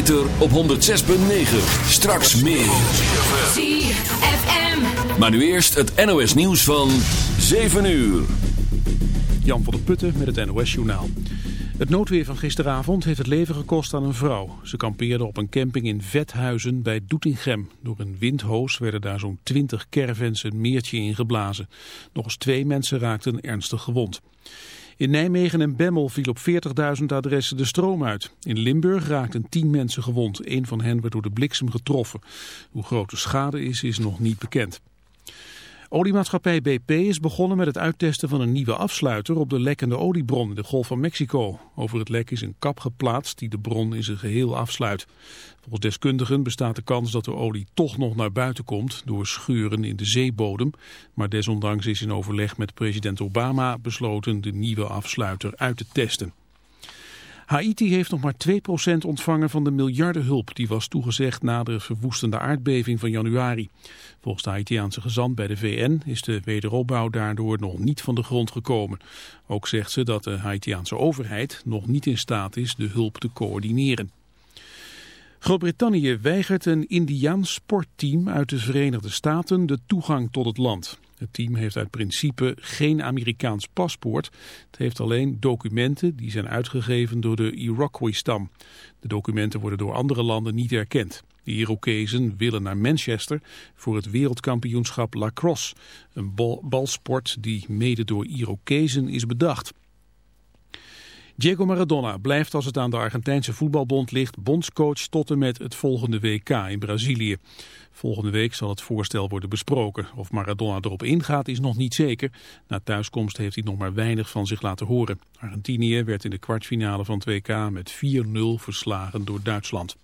ether op 106.9. Straks meer. ZFM. Maar nu eerst het NOS nieuws van 7 uur. Jan van der Putten met het NOS-journaal. Het noodweer van gisteravond heeft het leven gekost aan een vrouw. Ze kampeerde op een camping in Vethuizen bij Doetinchem. Door een windhoos werden daar zo'n 20 caravans een meertje ingeblazen. Nog eens twee mensen raakten ernstig gewond. In Nijmegen en Bemmel viel op 40.000 adressen de stroom uit. In Limburg raakten 10 mensen gewond. Een van hen werd door de bliksem getroffen. Hoe groot de schade is, is nog niet bekend. Oliemaatschappij BP is begonnen met het uittesten van een nieuwe afsluiter op de lekkende oliebron in de Golf van Mexico. Over het lek is een kap geplaatst die de bron in zijn geheel afsluit. Volgens deskundigen bestaat de kans dat de olie toch nog naar buiten komt door scheuren in de zeebodem. Maar desondanks is in overleg met president Obama besloten de nieuwe afsluiter uit te testen. Haiti heeft nog maar 2% ontvangen van de miljardenhulp die was toegezegd na de verwoestende aardbeving van januari. Volgens de Haitiaanse gezant bij de VN is de wederopbouw daardoor nog niet van de grond gekomen. Ook zegt ze dat de Haitiaanse overheid nog niet in staat is de hulp te coördineren. Groot-Brittannië weigert een Indiaans sportteam uit de Verenigde Staten de toegang tot het land. Het team heeft uit principe geen Amerikaans paspoort. Het heeft alleen documenten die zijn uitgegeven door de Iroquois-stam. De documenten worden door andere landen niet erkend. De Irokezen willen naar Manchester voor het wereldkampioenschap lacrosse. Een balsport die mede door Irokezen is bedacht. Diego Maradona blijft als het aan de Argentijnse voetbalbond ligt bondscoach tot en met het volgende WK in Brazilië. Volgende week zal het voorstel worden besproken. Of Maradona erop ingaat is nog niet zeker. Na thuiskomst heeft hij nog maar weinig van zich laten horen. Argentinië werd in de kwartfinale van het WK met 4-0 verslagen door Duitsland.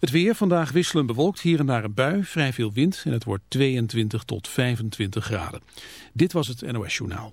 Het weer vandaag wisselend bewolkt, hier en daar een bui, vrij veel wind en het wordt 22 tot 25 graden. Dit was het NOS Journaal.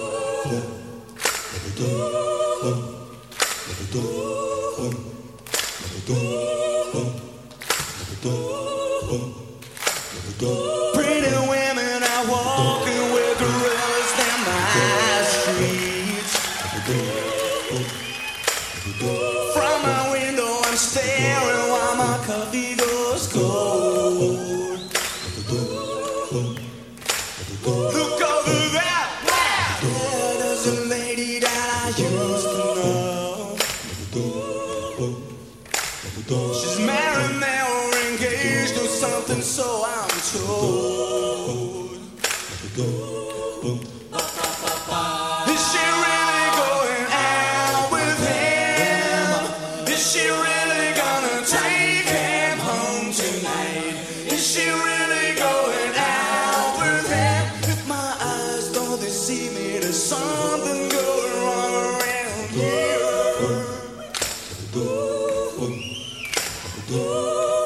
Cristo.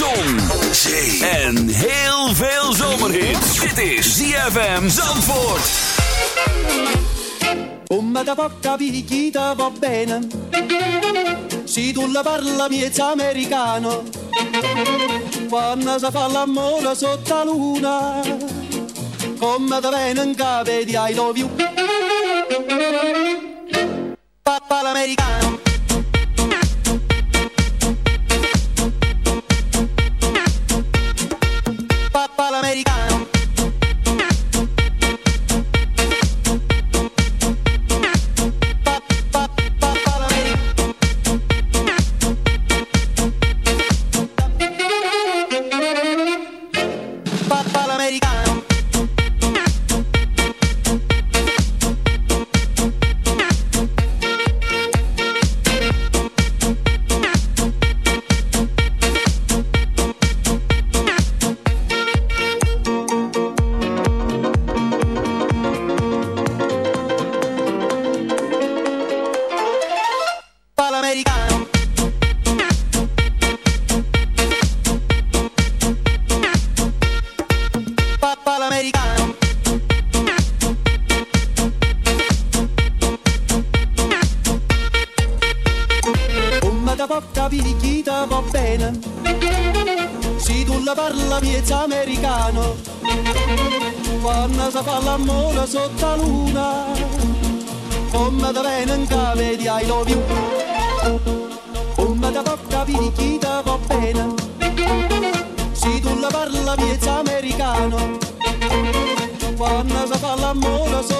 Zon, en heel veel zomerhit. Dit is ZFM Zandvoort. Come da porca picchita va bene. Si tu la parla miezza americano. Quando si fa l'amore sotto la luna. Come da bene in di I love you. Papa l'americano. Nasa pala mola so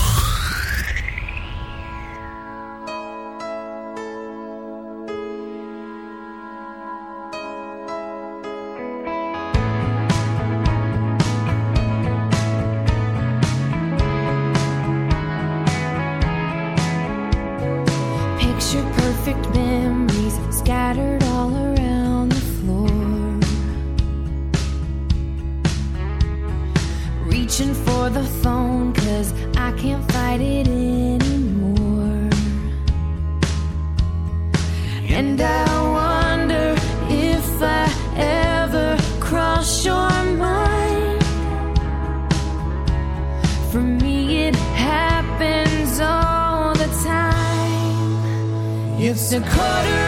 A quarter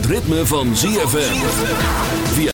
het ritme van ZFM.